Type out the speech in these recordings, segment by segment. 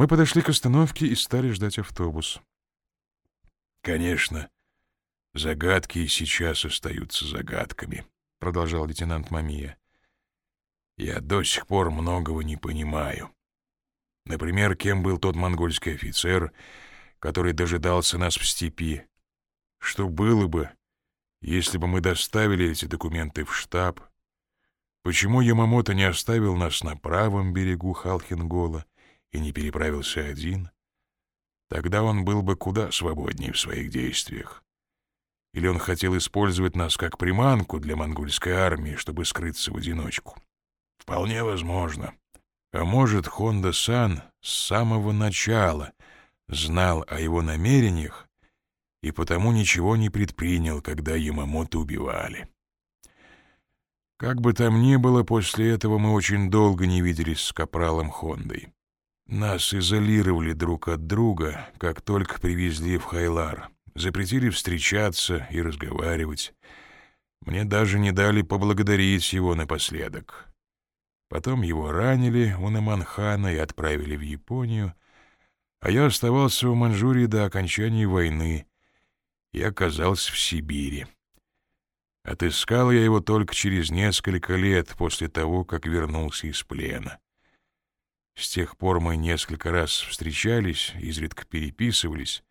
Мы подошли к остановке и стали ждать автобус. «Конечно, загадки и сейчас остаются загадками», — продолжал лейтенант Мамия. «Я до сих пор многого не понимаю. Например, кем был тот монгольский офицер, который дожидался нас в степи? Что было бы, если бы мы доставили эти документы в штаб? Почему Ямамото не оставил нас на правом берегу Халхингола и не переправился один? Тогда он был бы куда свободнее в своих действиях. Или он хотел использовать нас как приманку для монгольской армии, чтобы скрыться в одиночку? Вполне возможно. А может, Хонда-сан с самого начала знал о его намерениях и потому ничего не предпринял, когда Ямамото убивали. Как бы там ни было, после этого мы очень долго не виделись с капралом Хондой. Нас изолировали друг от друга, как только привезли в Хайлар. Запретили встречаться и разговаривать. Мне даже не дали поблагодарить его напоследок. Потом его ранили у Наманхана и отправили в Японию, а я оставался в Манчжурии до окончания войны и оказался в Сибири. Отыскал я его только через несколько лет после того, как вернулся из плена. С тех пор мы несколько раз встречались, изредка переписывались.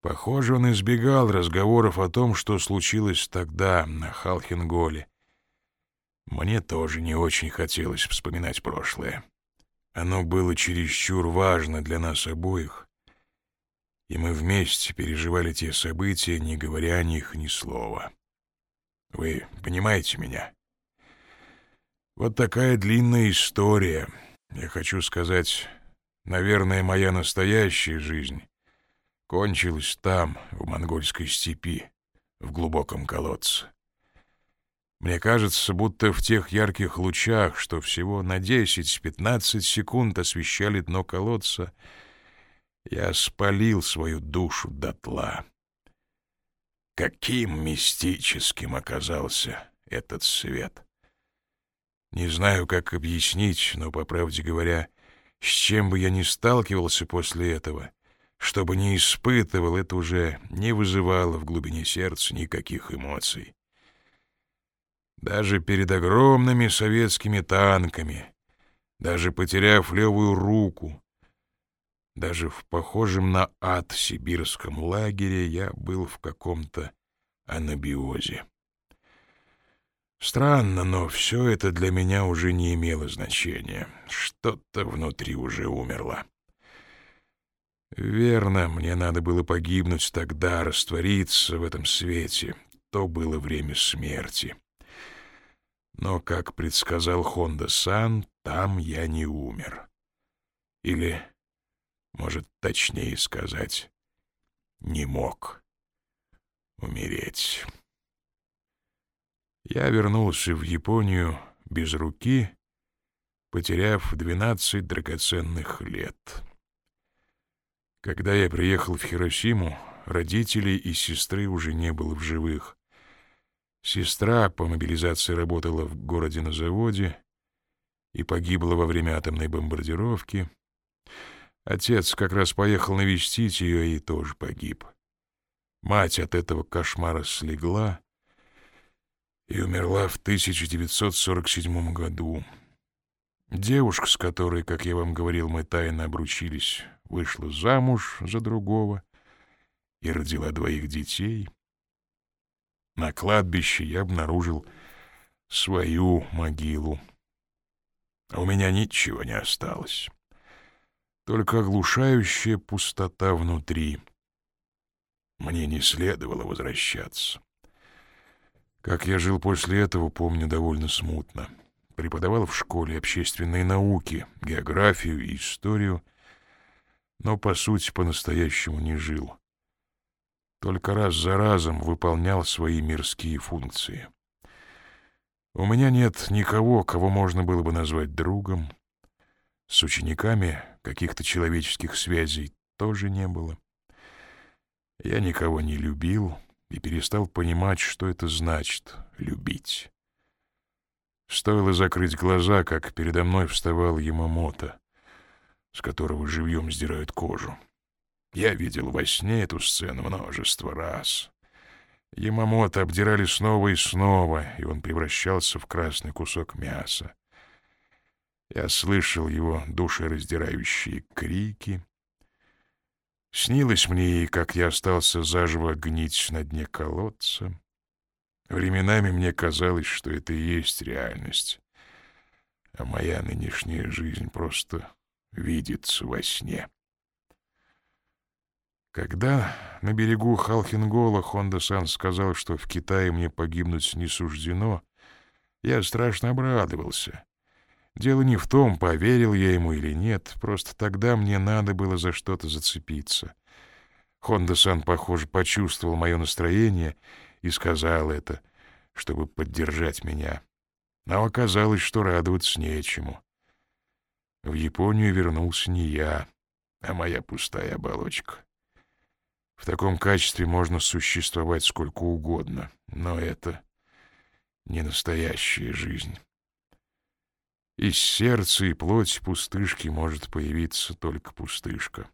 Похоже, он избегал разговоров о том, что случилось тогда на Халхинголе. Мне тоже не очень хотелось вспоминать прошлое. Оно было чересчур важно для нас обоих, и мы вместе переживали те события, не говоря о них ни слова. Вы понимаете меня? Вот такая длинная история. Я хочу сказать, наверное, моя настоящая жизнь кончилась там, в монгольской степи, в глубоком колодце. Мне кажется, будто в тех ярких лучах, что всего на 10-15 секунд освещали дно колодца, я спалил свою душу дотла. Каким мистическим оказался этот свет! Не знаю, как объяснить, но, по правде говоря, с чем бы я ни сталкивался после этого, что бы ни испытывал, это уже не вызывало в глубине сердца никаких эмоций. Даже перед огромными советскими танками, даже потеряв левую руку, даже в похожем на ад сибирском лагере я был в каком-то анабиозе. Странно, но все это для меня уже не имело значения. Что-то внутри уже умерло. Верно, мне надо было погибнуть тогда, раствориться в этом свете. То было время смерти. Но, как предсказал Хонда-сан, там я не умер. Или, может, точнее сказать, не мог умереть. Я вернулся в Японию без руки, потеряв двенадцать драгоценных лет. Когда я приехал в Хиросиму, родителей и сестры уже не было в живых. Сестра по мобилизации работала в городе на заводе и погибла во время атомной бомбардировки. Отец как раз поехал навестить ее и тоже погиб. Мать от этого кошмара слегла и умерла в 1947 году. Девушка, с которой, как я вам говорил, мы тайно обручились, вышла замуж за другого и родила двоих детей — на кладбище я обнаружил свою могилу. У меня ничего не осталось. Только оглушающая пустота внутри. Мне не следовало возвращаться. Как я жил после этого, помню довольно смутно. Преподавал в школе общественные науки, географию и историю, но, по сути, по-настоящему не жил только раз за разом выполнял свои мирские функции. У меня нет никого, кого можно было бы назвать другом. С учениками каких-то человеческих связей тоже не было. Я никого не любил и перестал понимать, что это значит — любить. Стоило закрыть глаза, как передо мной вставал Ямамото. с которого живьем сдирают кожу. Я видел во сне эту сцену множество раз. Ямамото обдирали снова и снова, и он превращался в красный кусок мяса. Я слышал его душераздирающие крики. Снилось мне, как я остался заживо гнить на дне колодца. Временами мне казалось, что это и есть реальность, а моя нынешняя жизнь просто видится во сне. Когда на берегу Халхингола Хонда-сан сказал, что в Китае мне погибнуть не суждено, я страшно обрадовался. Дело не в том, поверил я ему или нет, просто тогда мне надо было за что-то зацепиться. Хонда-сан, похоже, почувствовал мое настроение и сказал это, чтобы поддержать меня. Но оказалось, что радоваться нечему. В Японию вернулся не я, а моя пустая оболочка. В таком качестве можно существовать сколько угодно, но это не настоящая жизнь. Из сердца и плоти пустышки может появиться только пустышка.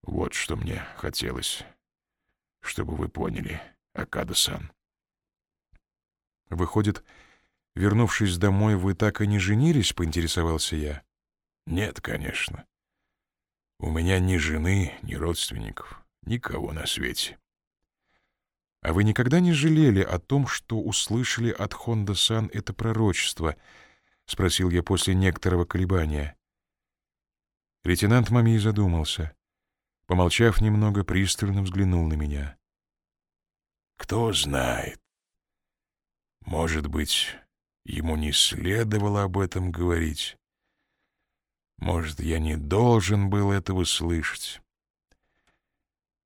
Вот что мне хотелось, чтобы вы поняли, Акада-сан. Выходит, вернувшись домой, вы так и не женились, поинтересовался я. Нет, конечно. У меня ни жены, ни родственников, никого на свете. А вы никогда не жалели о том, что услышали от Хонда-сан это пророчество? Спросил я после некоторого колебания. Лейтенант Мами задумался. Помолчав немного, пристально взглянул на меня. Кто знает, может быть, ему не следовало об этом говорить. Может, я не должен был этого слышать.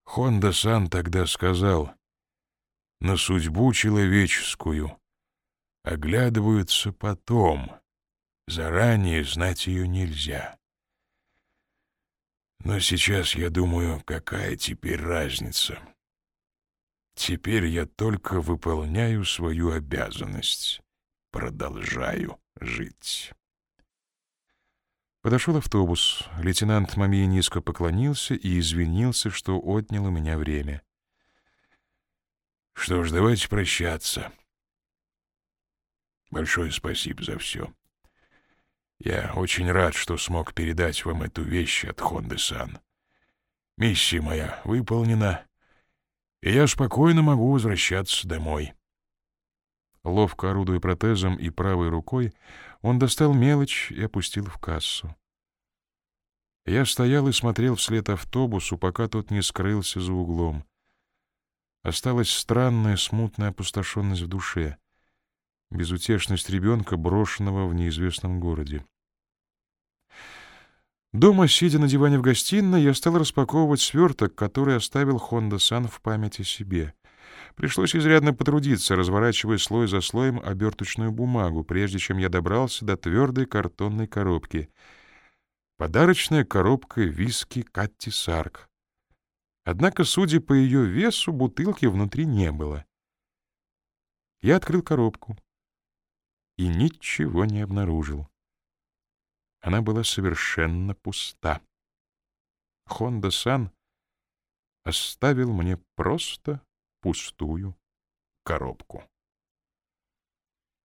Хонда-сан тогда сказал, на судьбу человеческую оглядываются потом, заранее знать ее нельзя. Но сейчас я думаю, какая теперь разница? Теперь я только выполняю свою обязанность, продолжаю жить. Подошел автобус. Лейтенант Мамии низко поклонился и извинился, что отнял у меня время. Что ж, давайте прощаться. Большое спасибо за все. Я очень рад, что смог передать вам эту вещь от Хонды-сан. Миссия моя выполнена, и я спокойно могу возвращаться домой. Ловко орудуя протезом и правой рукой, он достал мелочь и опустил в кассу. Я стоял и смотрел вслед автобусу, пока тот не скрылся за углом. Осталась странная смутная опустошенность в душе, безутешность ребенка, брошенного в неизвестном городе. Дома, сидя на диване в гостиной, я стал распаковывать сверток, который оставил Хонда-сан в памяти себе. Пришлось изрядно потрудиться, разворачивая слой за слоем оберточную бумагу, прежде чем я добрался до твердой картонной коробки. Подарочная коробка виски Катти Сарк. Однако, судя по ее весу, бутылки внутри не было. Я открыл коробку и ничего не обнаружил. Она была совершенно пуста. Хонда-сан оставил мне просто пустую коробку.